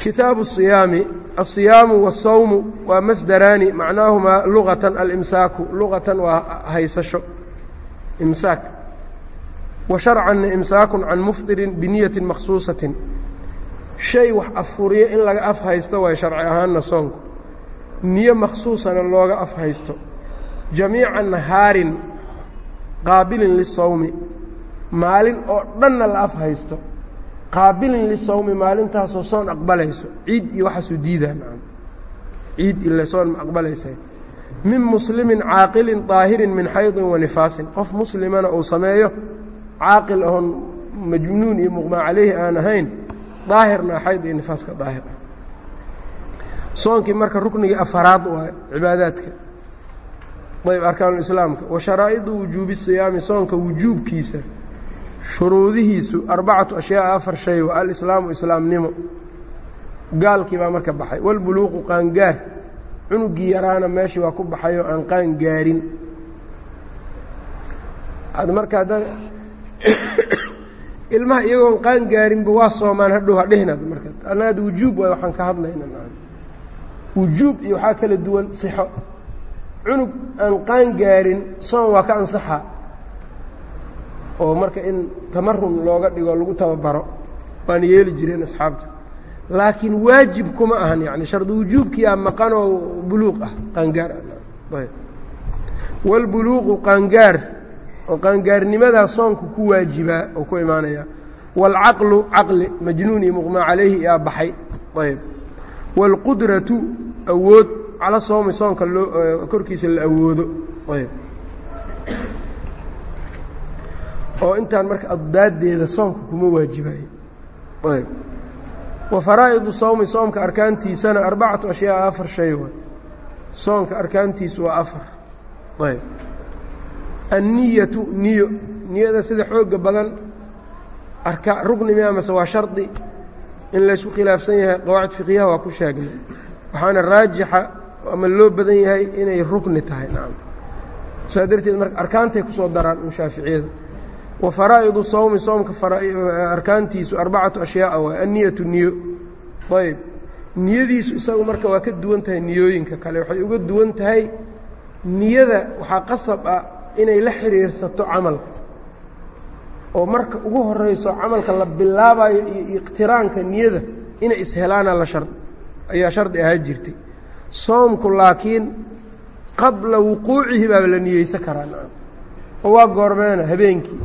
kitaabu الصiyaami الصiyaamu والsawmu waa masdaraani macnaahumaa luغatan alimsaaku luغatan waa haysasho imsaak wa sharcanna imsaakun can mufdirin biniyatin makhsuusatin shay wax afuriyo in laga af haysto waay sharci ahaanna soonku niyo makhsuusana looga af haysto jamiica nahaarin qaabilin lisawmi maalin oo dhanna la af haysto qaabilin lisawmi maalintaasoo soon aqbalayso. Ciid iyo waxaasuu diidaa ciid ile soon ma aqbalaysa min muslimin caaqilin daahirin min xaydin wa nifaasin. Qof muslimana uu sameeyo caaqil ahoon majnuun iyo muqmaa calayhi aan ahayn daahirna xayd iyo nifaaska daahir. Ah soonkii marka ruknigii afaraad waa cibaadaadka. Ayb arkaanulislaamka wa sharaa'idu wujuubi siyaami soonka wujuubkiisa shuruudihiisu arbacatu ashyaaa afar shay wa alislaamu islaamnimo. Gaalkii baa marka baxay. Walbuluuqu qaangaar. Cunugii yaraana meeshii waa ku baxayoo aan qaan gaarin marka hadda ilmaha iyagoon qaan gaarinba waa soomaan hadhow hadhihnad marka. Annaad wujuub waay waxaan ka hadlayna wujuub iyo waxaa kala duwan sixo. Cunug aan qaan gaarin soon waa ka ansaxa oo marka in tamarun looga dhigo lagu tababaro waana yeeli jireen asxaabta laakiin waajib kuma ahan yani shardi wujuubkiyaa maqanoo buluuq ah qaangaar ah wاlbuluuqu qaangaar oo qaangaarnimadaa soonku ku waajibaa oo ku imaanaya wاlcaqlu caqli majnuun iyo muqmaa calayhi yaa baxay ayb wاlqudratu awood cala soomi soonka loo korkiisa la awoodo ayb Oo intaan marka addaaddeeda soonka kuma waajibayo. Ayb. Wa faraa'idu sawmi soomka arkaantiisana arbacatu ashyaa afar shay waay soonka arkaantiisu waa afar. Ayb. Anniyatu niyo niyada sida xooga badan arka rugni miya mase waa shardi. In laysku khilaafsan yahay qawaacid fiqyaha waa ku sheegnay. Waxaana raajixa ama loo badan yahay inay rugni tahay nacam saa darteed marka arkaantay ku soo daraan un shaaficiyada wa faraa'idu sawmi soomka arkaantiisu arbacatu ashyaaa waa anniyatu niyo. Ayb niyadiisu isagu marka waa ka duwan tahay niyooyinka kale. Waxay uga duwan tahay niyada waxaa qasab ah inay la xiriirsato camalka. Oo marka ugu horayso camalka la bilaabayo iyo iqtiraanka niyada inay ishelaana la shar ayaa shardi ahaa jirtay. Soomku laakiin qabla wuquucihi baaba la niyeysan karaa oo waa goormeena habeenkii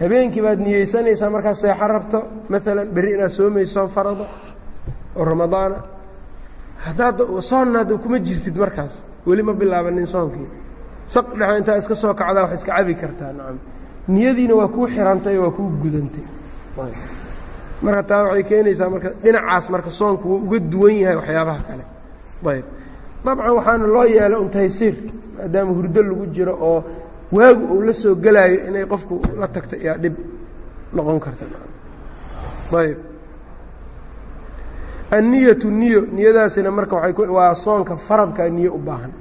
habeenkii baad niyeysanaysaa markaad seexo rabto? Maalan berri inaad soomayso farada oo ramadaana haddaad soonna hadda kuma jirtid markaas. Weli ma bilaabanin soonkii. Saq dhexe intaa iska soo kacdaa wax iska cabi kartaa. Nacam. Niyadiina waa kuu xirantay waa kuu gudantay. Marka taa waxay keenaysaa marka dhinacaas marka soonku wuu uga duwan yahay waxyaabaha kale. Ayb dabcan waxaana loo yeelay un taysiir maadaama hurdo lagu jiro oo waagu uu la soo gelaayo inay qofku la tagto yaa dhib noqon karta. Ayb anniyatu niyo niyadaasina marka waa soonka faradkaa niyo u baahan.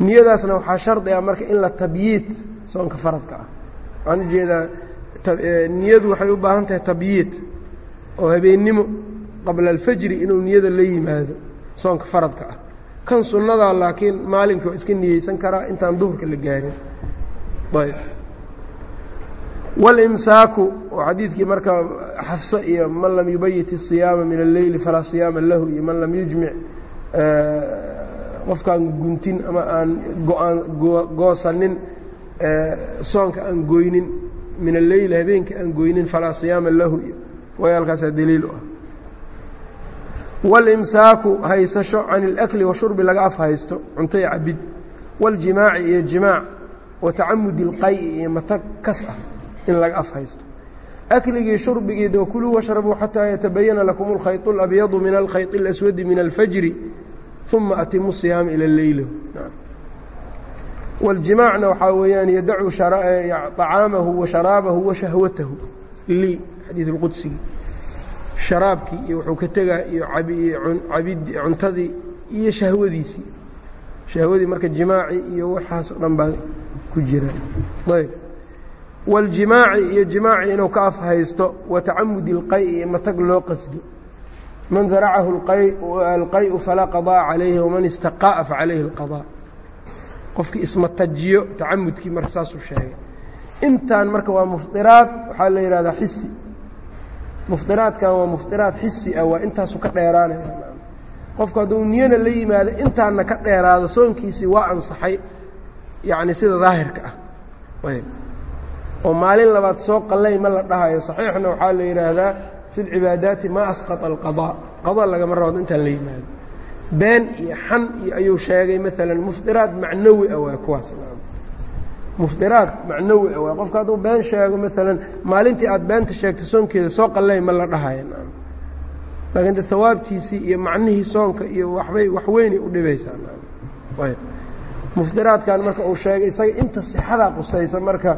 Niyadaasna waxaa shardi ah marka in la tabyiid soonka faradka ah. Waxaan u jeedaa niyadu waxay u baahan tahay tabyiid oo habeennimo qabla alfajri inuu niyada la yimaado soonka faradka ah kan sunnadaa laakiin maalinka waa iska niyeysan karaa intaan duhurka la gaarin ayb walimsaaku oo xadiidkii marka xafse iyo man lam yubayit الصiyaama min alleyli falaa صiyaama lahu iyo man lam yujmic qofkaan guntin ama aan go-aan goosanin soonka aan goynin min alleyli habeenka aan goynin falaa صiyaama lahu iyo wayaalkaasaa daliil u ah walimsaaku haysasho can اlakli washurbi laga af haysto cunto iyo cabid waاljimaaci iyo jimaac wa tacamudi اlqay'i iyo matag kas ah in laga af haysto akligii shurbigii de kuluu washrabuu xataa yatabayana lakum اlkhayط اlabyadu min alkhayط اlaswadi min alfajri uma atimu الصiyaama ilى leyl wاljimaacna waxaa weeyaan yadacu طacaamahu wa sharaabahu wa shahwatahu lii xadiid اlqudsigii sharaabkii iyo wuxuu ka tegaa iyo abid cuntadii iyo shahwadiisii. Shahwadii marka jimaaci iyo waxaas oo dhan baa ku jiraan ayb. Waljimaaci iyo jimaaci inuu ka af haysto wa tacamudi iyo matag loo qasdo. Man daracahu alqayu falaa qadaa calayhi waman istaqaa facalayhi اlqadaa qofkii ismatajiyo tacamudkii marka saasuu sheegay. Intan marka waa mufdiraad waxaa la yidhahdaa xisi mufdiraadkan waa mufdiraad xisi ah waa intaasu ka dheeraanay qofku hadduu niyana la yimaado intaana ka dheeraado soonkiisii waa ansaxay yacni sida daahirka ah. Oo maalin labaad soo qalay ma la dhahayo saxiixna waxaa la yidhaahdaa fi lcibaadaati maa asqaطa alqadaa. Qada lagama raado intaan la yimaado. Been iyo xan iyo ayuu sheegay maalan mufdiraad macnawi ah waa kuwaas mufطiraad macnawi waa qofka hadduu been sheego maalan maalintii aad beenta sheegto soonkeeda soo qallay ma la dhahayo laakiin de hawaabtiisii iyo macnihii soonka iyo waxbay wax weynay u dhibaysaa. Mufdiraadkan marka uu sheegay isaga inta sixadaa qusaysa marka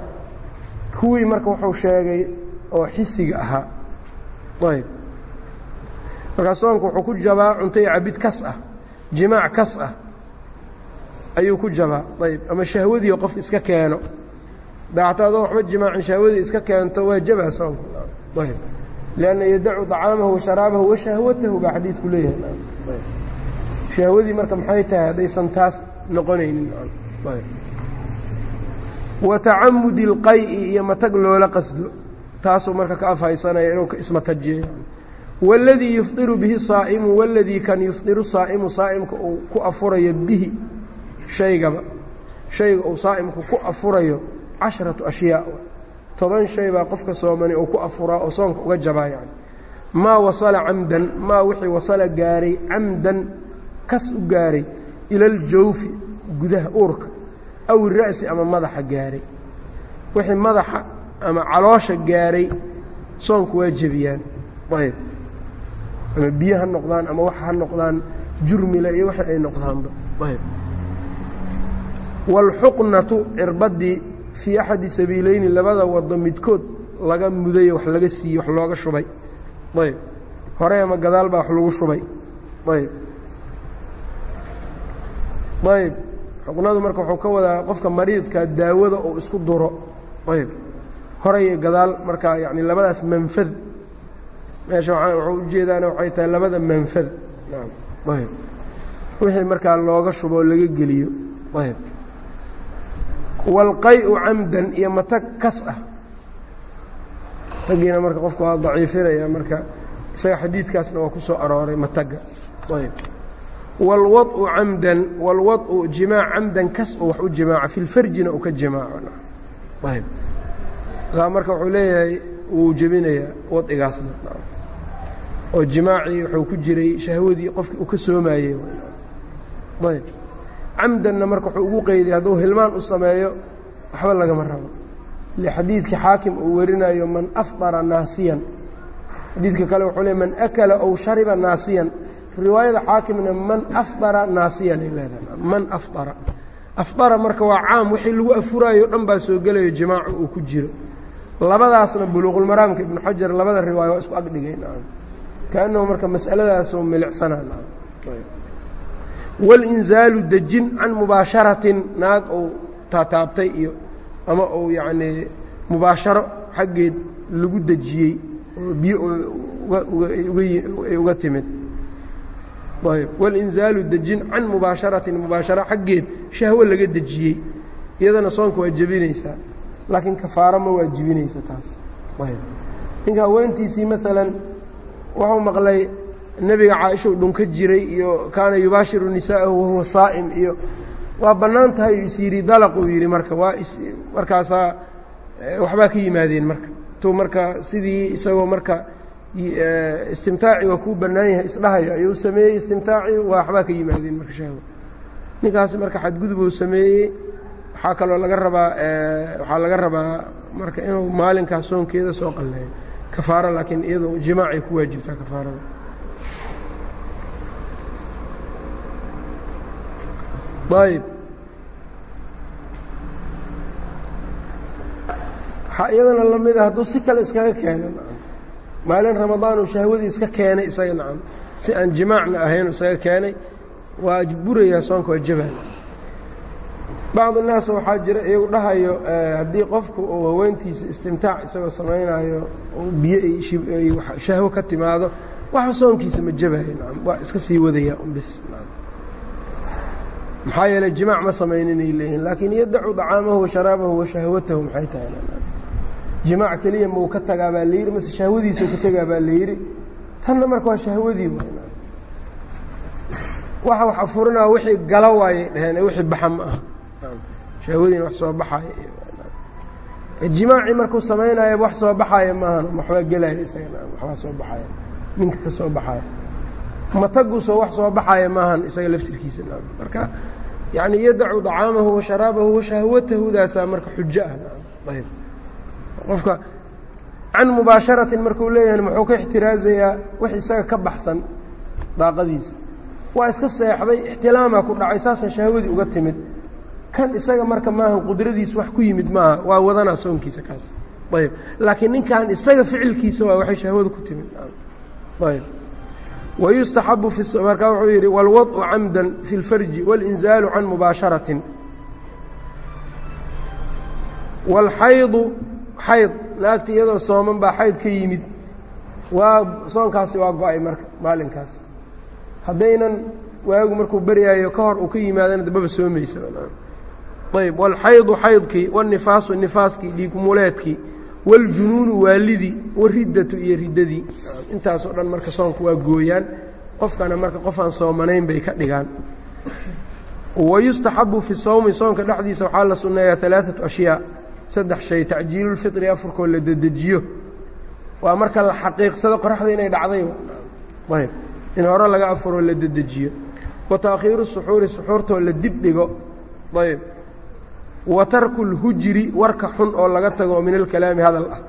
kuwii marka wuxuu sheegay oo xisiga ahaa. Ayb markaa soonku wuxuu ku jabaa cunto cabid kas ah jimaac kas ah ayuu ku jabaa ayb ama shahwadiio qof iska keeno. Daacto waxba jimaacin shahwadii iska keento waa jabaa soonka ayb lianna yadacu طacaamahu washaraabahu washahwatahu baa xadiidku leeyahay. Shahwadii marka maxay tahay? Haddaysan taas noqonaynin. Watacamudi اlqay'i iyo matag loola qasdo. Taasuu marka ka afhaysanaya inuu ismatajiyeyo waladii yufdiru bihi saa'imu waladii kan yufdiru saa'imu saa'imka uu ku afurayo bihi shaygaba. Shayga uu saa'imku ku afurayo casharatu ashyaa. Toban shay baa qofka soomani uu ku afuraa oo soonka uga jabaa yani maa wasala camdan maa wixii wasala gaaray camdan kas u gaaray ila aljawfi gudaha uurka aw rasi ama madaxa gaaray. Wixii madaxa ama caloosha gaaray soonku waa jebiyaan. Ayb. Ama biyo ha noqdaan ama wax ha noqdaan jurmila iyo waxa ay noqdaanba. Ayb wاlxuqnatu cirbaddii fii axadi sabiilayni labada wado midkood laga mudayo wax laga siiyey wax looga shubay ayb hore ama gadaal baa wax lagu shubay ayb ayb xuqnadu marka wuxuu ka wadaa qofka mariidka daawada uu isku duro ayb hore iyo gadaal markaa yani labadaas manfad meesha wuxuu ujeedaana waxay tahay labada manfad ayb wixii markaa looga shubo oo laga geliyo ayb wاlqay'u camdan iyo matag kas ah tagiina marka qofku waa daciifinaya marka isaga xadiidkaasna waa ku soo arooray mataga ayb wاlwaطu camdan wاlwaطu jimaac camdan kas oo wax u jimaaca fi lfarjina uu ka jimaaco ayb kaa marka wuxuu leeyahay wuu jebinayaa waطigaasna oo jimaacii wuxuu ku jiray shahwadii qofkii uu ka soomayey ayb camdanna marka wuxuu ugu qeyday hadduu hilmaan u sameeyo waxba lagama rabo. Ile xaakim uu werinayo man afdara naasiyan. Xadiidka kale wuxuu le man akala ow shariba naasiyan. Riwaayada xaakimna man afdara naasiyan ay leedahay. Man afdara. Afdara marka waa caam wixii lagu afuraayo dhan baa soo gelayo jimaacu uu ku jiro. Labadaasna buluuqulmaraamka ibnu xajar labada riwaaya waa isku agdhigay kaanahu marka masaladaasoo milicsana walinzaalu dejin can mubaasharatin naag uu taataabtay iyo ama uu yacnii mubaasharo xaggeed lagu dejiyey oo biyo uga timid. Ayb walinzaalu dejin can mubaasharatin mubaasharo xaggeed shahwo laga dejiyey. Iyadana soonka waa jebinaysaa laakiin kafaaro ma waajibinaysa taas. Ayb ninka haweentiisii maalan wuxuu maqlay nebiga caaisha u dhunka jiray iyo kaana yubaashiru nisaa'ahu wahuwa saa'im iyo waa bannaan tahay is yidhi dalaquu yidhi marka waa markaasaa waxbaa ka yimaadeen marka. Tuu marka sidii isagoo marka istimtaaci waa kuu bannaan yahay isdhahayo ayuu sameeyey istimtaaci waa waxbaa ka yimaadeen marka shahwa ninkaas marka xadgudub uu sameeyey waxaa kaloo laga rabaa waxaa laga rabaa marka inuu maalinkaas soonkeeda soo qalleeyo kafaaro laakiin iyadoo jimaacay ku waajibtaa kafaarada ayb waxaa iyadana lamida hadduu si kale iskaga keeno maalin ramadaan uu shahwadii iska keenay isaga nacam. Si aan jimaacna ahayn isaga keenay waa burayaa soonka waa jabaan bacd الnaas waxaa jira iyagu dhahayo haddii qofku uu haweentiisa istimtaac isagoo samaynayo biyo shahwo ka timaado waxa soonkiisa ma jabayo waa iska sii wadaya bis maxaa yeeley jimaac ma samayninay leeyihiin laakiin yadacu طacaamahu وasharaabahu washahwatahu maxay tahay? Jimaac keliya mau ka tagaa baa layidhi mase shahwadiisau ka tegaa baa layidhi tanna marka waa shahwadii waxa wax afurinaa wixii gala waayay dhaheen wixii baxa ma aha. Shahwadiina wax soo baxaaya jimaacii markuu samaynaya wax soo baxaaya maahan waxbaa gelaya isaga waxbaa soo baxaya ninka ka soo baxaya mataguso wax soo baxaaya maahan isaga laftirkiisa marka yani yadacu طacaamahu washaraabahu washahwatahudaasaa marka xujo ah. Ayb. Qofka can mubaasharatin markuu leeyahay muxuu ka ixtiraazayaa wax isaga ka baxsan daaqadiisa. Waa iska seexday ixtilaamaa ku dhacay saasaan shahwadii uga timid. Kan isaga marka maahan qudradiisa wax ku yimid maaha waa wadanaa soonkiisa kaas. Ayb. Laakiin ninkan isaga ficilkiisa waa waxay shahwadu ku timid. Ayb wayustaxabu markaa wuxuu yidhi wاlwaطءu camda fi اlfarji wاlinzaalu can mubaasharatin wاlxaydu xayd naagti iyadoo sooman baa xayd ka yimid waa soonkaasi waa go-ay marka maalinkaas haddaynan waagu markuu beryaayo ka hor uu ka yimaadana dambaba soomaysa ayb wاlxaydu xaydkii wالnifaasu nifaaskii dhiigmuleedkii wاljunuunu waalidii wariddatu iyo riddadii intaasoo dhan marka soonku waa gooyaan qofkana marka qofaan soomanayn bay ka dhigaan wayustaxabu fi sawmi soonka dhexdiisa waxaa la sunneeyaa alaaثaةu ashyaa saddex shay tacjiilu lfitri afurkoo la dedejiyo waa marka la xaqiiqsado qoraxda inay dhacday ayb in hore laga afuroo la dedejiyo wa taakhiiru suxuuri suxuurtoo la dib dhigo ayb wa tarku اlhujri warka xun oo laga tago oo min alkalaami hadal ah.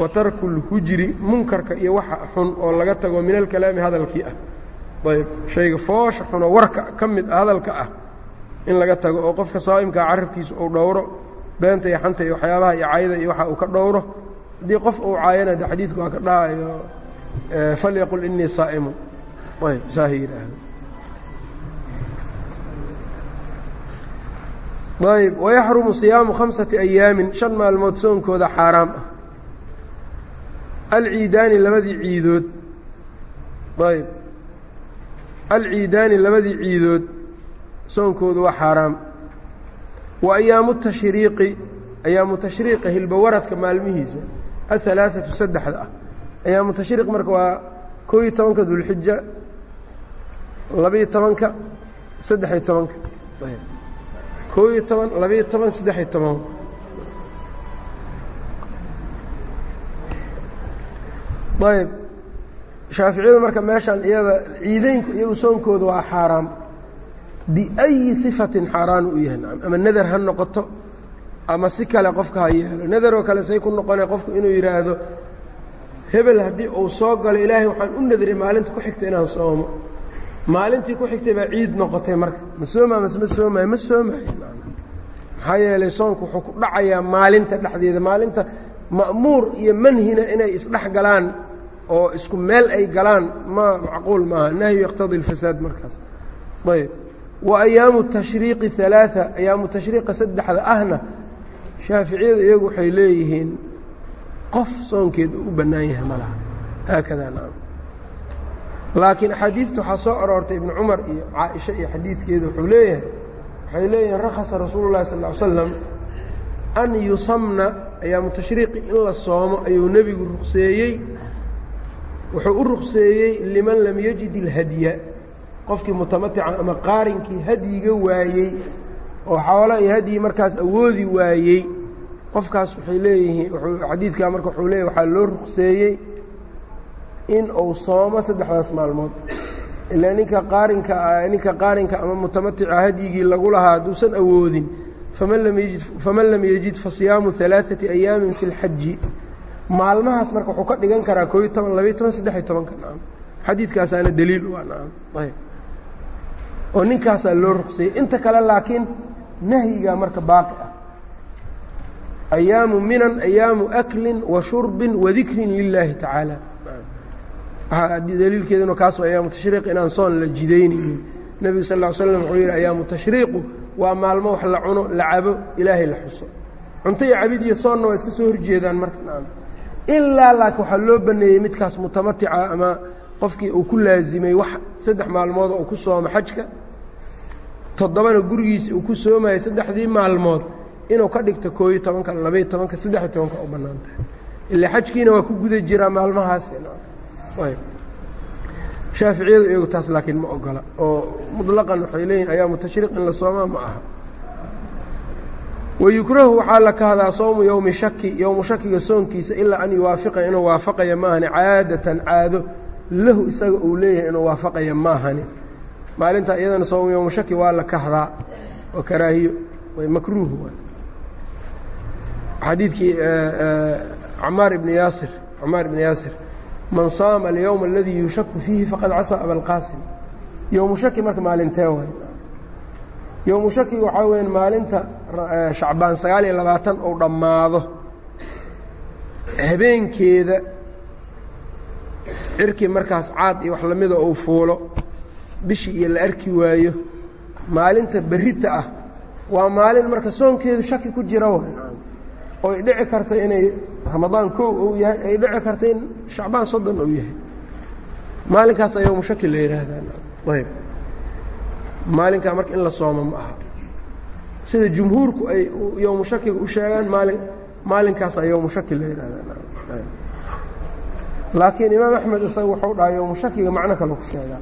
Wa tarku اlhujri munkarka iyo waxa xun oo laga tago min alkalaami hadalkii ah. Ayb shayga foosha xunoo warka ka mid ah hadalka ah. In laga tago oo qofka saa'imkaa carabkiisa uu dhowro beenta iyo xanta iyo waxyaabaha iyo cayda iyo waxa uu ka dhowro. Haddii qof uu caayana de xadiidku waa ka dhahayo falyaqul inii saa'imun. Ayb saaha ayb wayaxrumu siyaamu khamsati ayaamin shan maalmood soonkooda xaaraam ah. Alciidaani labadii ciidood. Ayb alciidaani labadii ciidood soonkoodu waa xaaraam. Wa ayaamu tashriiqi ayaamu tashriiqa hilbawaradka maalmihiisa ahalaaثatu saddexda ah. Ayaamu tashriiq marka waa koo iyo tobanka dulxija labiyo tobanka saddex-iyo tobanka koo iyo toban labiyo toban saddex-iyo toban. Ayb shaaficiyadu marka meeshaan iyada ciideynku iyagu soonkooda waa xaaraam. Biأyi صifatin xaaraan u yahay ama nadar ha noqoto ama si kale qofka ha yeelo. Nadaroo kale say ku noqonay qofku inuu yidhaahdo hebel haddii uu soo galo ilaahay waxaan u nadray maalinta ku xigta inaan soomo maalintii ku xigtay baa ciid noqotay marka. Ma sooma masma soomay ma soomay maxaa yeelay soonku wuxuu ku dhacayaa maalinta dhexdeeda maalinta ma'muur iyo manhina inay isdhex galaan oo isku meel ay galaan. Ma macquul maaha. Nahyu yaqtadi اlfasaad markaas. Ayb wa ayaamu tashriiqi alaaثa ayaamu tashriiqa saddexda ahna shaaficiyadu iyagu waxay leeyihiin qof soonkeeda u bannaan yahay ma laha haakada laakiin axaadiidta waxaa soo aroortay ibnu cumar iyo caaisha iyo xadiidkeeda wuxuu leeyahay waxay leeyihiin rakhasa rasuulu llahi sal ly slam an yusamna ayaamu tashriiqi in la soomo ayuu nebigu ruqseeyey wuxuu u ruqseeyey liman lam yajid ilhadya qofkii mutamatica ama qaarinkii hadyiga waayey oo xoola iyo hadyi markaas awoodi waayey qofkaas waxay leeyihiin xadiidkaa marka wuxuu leeyahy waxaa loo ruqseeyey in uu soomo saddexdaas maalmood. Ilaa ninka qaarinka ninka qaarinka ama mutamatica hadyigii lagu lahaa hadduusan awoodin faman lam yajid fasiyaamu alaaثati ayaamin fi اlxaji maalmahaas marka wuxuu ka dhigan karaa kooiyo toban labayo toban saddexiyo tobanka nacam xadiidkaasaana daliil u ah, nacam ayb oo ninkaasaa loo ruqsayey inta kale laakiin nahyigaa marka baaqi ah. Ayaamu minan ayaamu aklin wa shurbin wa dikrin lilaahi tacaala daliilkeeduna kaas ayaamu tashriiq inaan soon la jidaynaynin nebigu sal ll slam wuxuu yidhi ayaamu tashriiqu waa maalmo wax la cuno la cabo ilaahay la xuso. Cunto iyo cabid iyo soonna waa iska soo horjeedaan marka ilaa laakiin waxaa loo baneeyey midkaas mutamatica ama qofkii uu ku laazimay wax saddex maalmood oo ku soomo xajka toddobana gurigiisa uu ku soomayay saddexdii maalmood inuu ka dhigto kooyo tobanka labaiyo tobanka saddexiyo tobanka u bannaan tahay ila xajkiina waa ku guda jiraa maalmahaas shaaficiyadu iyagu taas laakiin ma ogola. Oo muطlaqan waxay leeyihiin ayaamu tashriiq in la soomaa ma aha. Wayukrahu waxaa la kahdaa sowmu yowmi shaki yowmu shakiga soonkiisa ilaa an yuwaafiqa inuu waafaqaya maahani. Caadatan caado lahu isaga uu leeyahay inuu waafaqaya maahani. Maalintaa iyadana sowmu yowmu shaki waa la kahdaa oo karaahiyo way makruuh xadiidkii camaar ibni yaasir camaar ibni yaasir man saama alyowma aladii yushaku fiihi faqad casaa abalqaasim yowmu shaki marka maalintee waay. Yowmu shakiga waxaa weya maalinta shacbaan sagaal iyo labaatan uu dhammaado. Habeenkeeda cirkii markaas caad iyo wax lamida uu fuulo bishii iyo la arki waayo maalinta berrita ah waa maalin marka soonkeedu shaki ku jira way oo ay dhici karta inay ramadaan kow uu yahay ay dhici karta in shacbaan soddon uu yahay. Maalinkaas a yowmu shaki la yidhaahdaa ayb maalinkaa marka in la soomo ma aha. Sida jumhuurku ay yowmu shakiga u sheegaan maalin maalinkaasaa yowmu shaki la yidhahdaa laakiin imaam axmed isaga wuxuu dhaha yowmu shakiga macno kale ku sheegaa.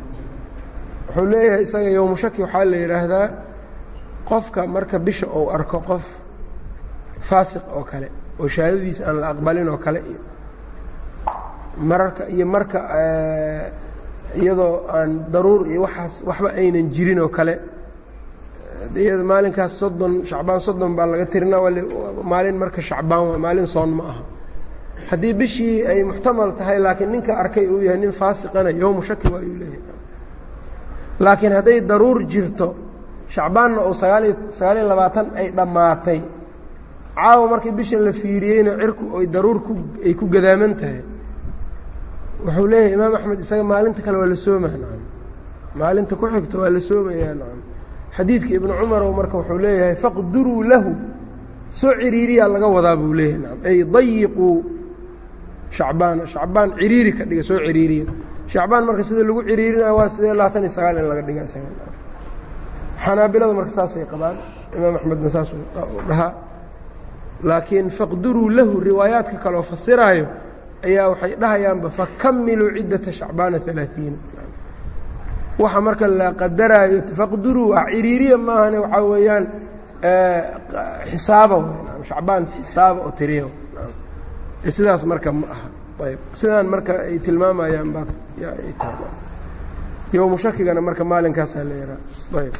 Wuxuu leeyahay isaga yowmu shaki waxaa la yidhaahdaa qofka marka bisha uu arko qof faasiq oo kale oo shahaadadiisa aan la aqbalin oo kale. Iyo mararka iyo marka iyadoo aan daruur iyo waxaas waxba aynan jirin oo kale. Iyada maalinkaas soddon shacbaan soddon baa laga tirinaa maalin marka shacbaan maalin soon ma aha. Haddii bishii ay muxtamal tahay laakiin ninka arkay uu yahay nin faasiqana yowmu shaki waa yuu leeyahay. Laakiin hadday daruur jirto shacbaanna oo sagaaliyo sagaaliyo labaatan ay dhammaatay caawa markii bisha la fiiriyeyna cirku daruur ay ku gadaaman tahay. Wuxuu leeyahay imaam axmed isaga maalinta kale waa la soomaya nacam. Maalinta ku xigta waa la soomayaa nacam. Xadiidka ibnu cumarow marka wuxuu leeyahay faqduruu lahu. Soo ciriiriyaa laga wadaa buu leeyahay nacam. Ay dayiquu shacbaana shacbaan ciriiri ka dhiga soo ciriiriya shacbaan marka sida lagu ciriirinaya waa sidee labaatan iyo sagaal in laga dhiga isaga xanaabilada marka saasay qabaan imaam axmedna saas u dhahaa laakiin faqduruu lahu riwaayaadka kaleoo fasiraayo ayaa waxay dhahayaanba fakamiluu ciddata shacbaana alaaiina waxa marka la qadaraayo faqduruu ah ciriiriya maahane waxaa weeyaan xisaaba shacbaan xisaaba oo tiriya sidaas marka ma aha. Ayb sidaan marka ay tilmaamayaan baa ay tahay. Yowmu marka maalinkaasaa la yahaa ayb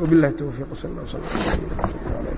وبالله التوفيق صلى الله وسلم على